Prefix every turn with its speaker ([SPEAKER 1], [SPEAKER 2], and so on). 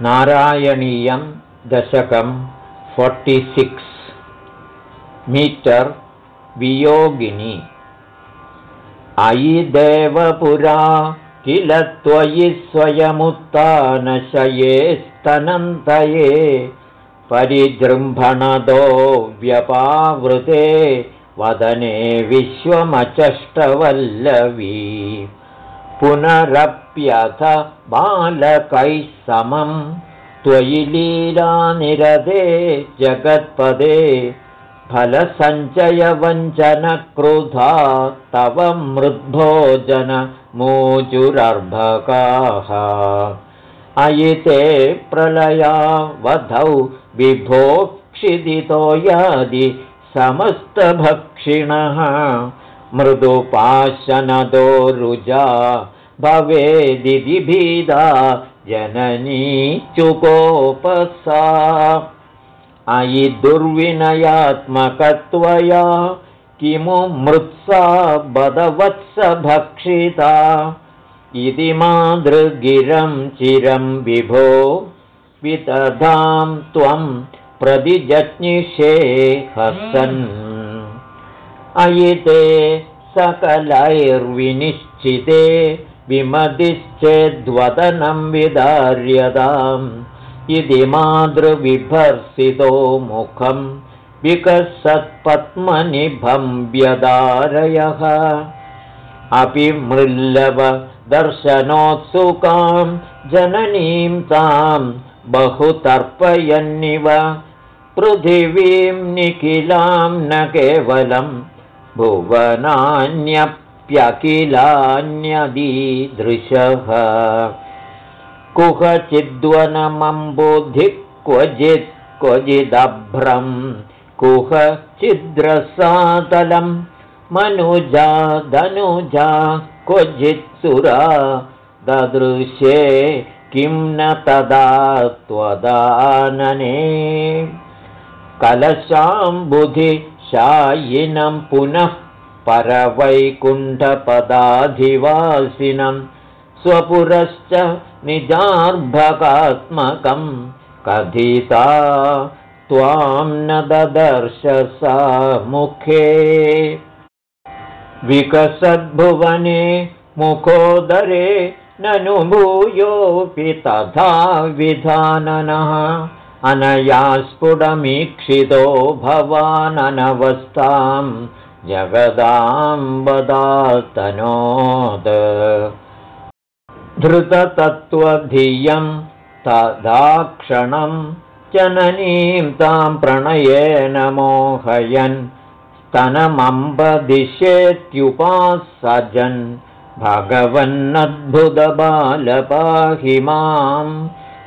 [SPEAKER 1] नारायणीयं दशकं फोर्टिसिक्स् मीटर् वियोगिनी। अयि देवपुरा किल त्वयि स्वयमुत्तानशये स्तनन्तये परिजृम्भणदो व्यपावृते वदने विश्वमचष्टवल्लवी पुनरप्यथ बालकैः समं। त्वयि लीलानिरदे जगत्पदे फलसञ्चयवञ्चनक्रुधा तव मृद्भोजनमोजुरर्भकाः अयिते प्रलयावधौ विभोक्षिदितो यादि समस्तभक्षिणः। मृदुपाशनदो रुजा भवेदिभीदा जननी चुकोपसा अयि दुर्विनयात्मकत्वया किमु मृत्सा बदवत्स भक्षिता इति मातृगिरं चिरं विभो वितधां त्वं प्रतिजज्ञिषे हसन्। अयिते सकलैर्विनिश्चिते विमतिश्चेद्वदनं विदार्यताम्। इति मातृविभर्सितो मुखं विकसत्पद्मनिभं व्यदारयः अपि मृल्लवदर्शनोत्सुकां जननीं तां बहुतर्पयन्निव। पृथिवीं निखिलां न केवलं भुवनान्यप्यखिलान्यदीदृशः कुहचिद्वनमम्बुधिः क्वचित् क्वचिदभ्रं कुहचिद्रसातलं मनुजा धनुजा क्वचित्सुरा ददृशे किं न तदा त्वदानने। कलशाम्बुधिशायिनं पुनः परवैकुण्ठपदाधिवासिनं स्वपुरश्च निजार्भकात्मकं कथिता त्वां न ददर्श सा मुखे। विकसद्भुवने मुखोदरे ननुभूयोऽपि तथा विधाननः। अनया स्फुटमीक्षितो भवाननवस्थां जगदां वदातनोद धृततत्त्वधियं तदाक्षणं जननीं तां प्रणयेन मोहयन् स्तनमम्बदिशेत्युपासजन् भगवन्नद्भुतबालपाहि मां